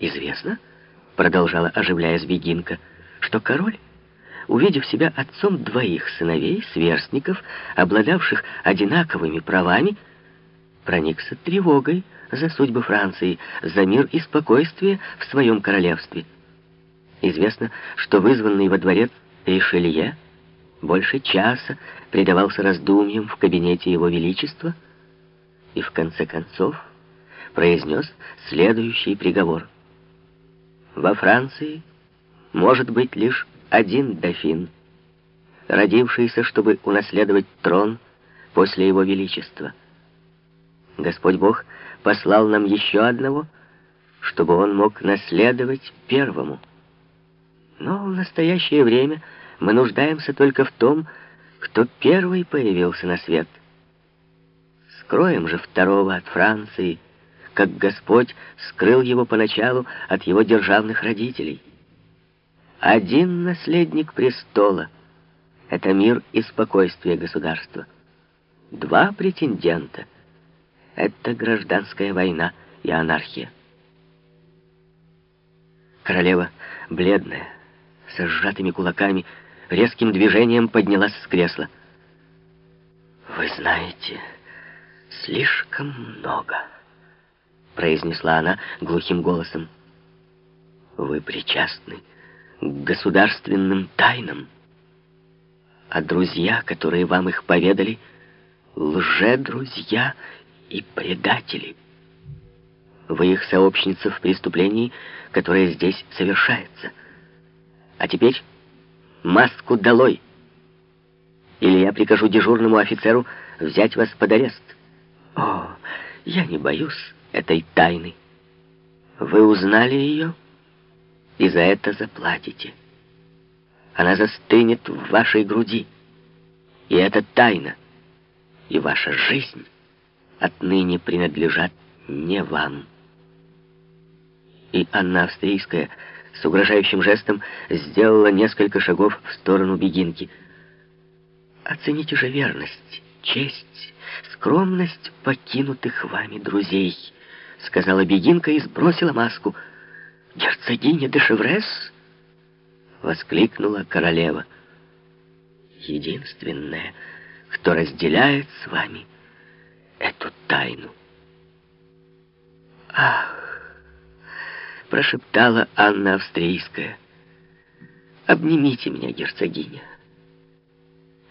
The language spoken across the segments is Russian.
Известно, продолжала оживляясь Бегинка, что король, увидев себя отцом двоих сыновей, сверстников, обладавших одинаковыми правами, проникся тревогой за судьбы Франции, за мир и спокойствие в своем королевстве. Известно, что вызванный во дворец Ришелье больше часа предавался раздумьям в кабинете его величества и в конце концов произнес следующий приговор. Во Франции может быть лишь один дофин, родившийся, чтобы унаследовать трон после его величества. Господь Бог послал нам еще одного, чтобы он мог наследовать первому. Но в настоящее время мы нуждаемся только в том, кто первый появился на свет. Скроем же второго от Франции, как Господь скрыл его поначалу от его державных родителей. Один наследник престола — это мир и спокойствие государства. Два претендента — это гражданская война и анархия. Королева, бледная, со сжатыми кулаками, резким движением поднялась с кресла. «Вы знаете, слишком много», — произнесла она глухим голосом. «Вы причастны к государственным тайнам, а друзья, которые вам их поведали, лже-друзья и предатели. Вы их сообщница в преступлении, которое здесь совершается. А теперь маску долой. Или я прикажу дежурному офицеру взять вас под арест. О, я не боюсь этой тайны. Вы узнали ее и за это заплатите. Она застынет в вашей груди. И это тайна. И ваша жизнь отныне принадлежат не вам. И Анна Австрийская с угрожающим жестом сделала несколько шагов в сторону бегинки. «Оцените же верность, честь, скромность покинутых вами друзей», — сказала бегинка и сбросила маску. «Герцогиня де Шеврес?» — воскликнула королева. «Единственная, кто разделяет с вами эту тайну». «Ах!» прошептала Анна Австрийская. «Обнимите меня, герцогиня.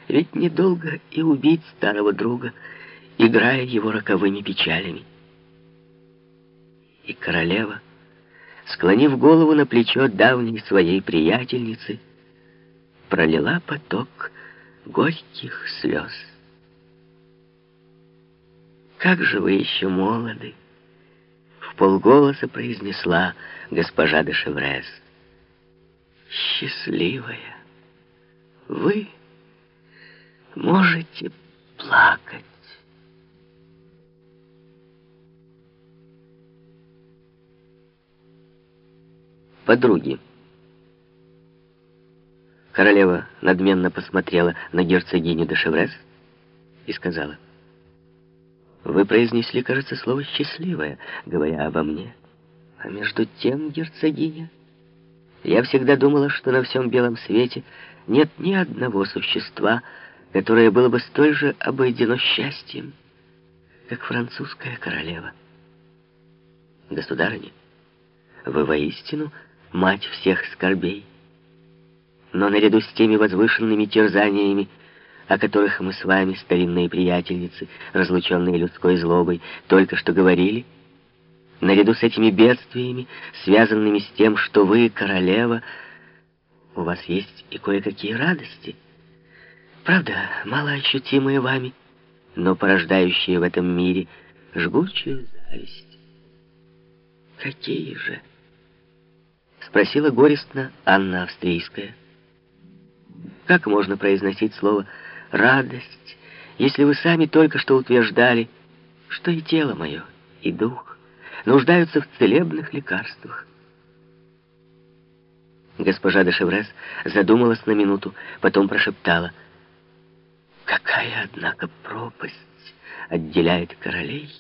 Ведь недолго и убить старого друга, играя его роковыми печалями». И королева, склонив голову на плечо давней своей приятельницы, пролила поток горьких слез. «Как же вы еще молоды!» полголоса произнесла госпожа де Шеврес. «Счастливая, вы можете плакать». Подруги. Королева надменно посмотрела на герцогиню де Шеврес и сказала, вы произнесли, кажется, слово «счастливое», говоря обо мне. А между тем, герцогиня, я всегда думала, что на всем белом свете нет ни одного существа, которое было бы столь же обойдено счастьем, как французская королева. Государыня, вы воистину мать всех скорбей. Но наряду с теми возвышенными терзаниями, о которых мы с вами, старинные приятельницы, разлученные людской злобой, только что говорили, наряду с этими бедствиями, связанными с тем, что вы, королева, у вас есть и кое-какие радости. Правда, малоощутимые вами, но порождающие в этом мире жгучую зависть. Какие же? Спросила горестно Анна Австрийская. Как можно произносить слово радость, если вы сами только что утверждали, что и тело мое, и дух нуждаются в целебных лекарствах. Госпожа де Шеврес задумалась на минуту, потом прошептала. «Какая, однако, пропасть отделяет королей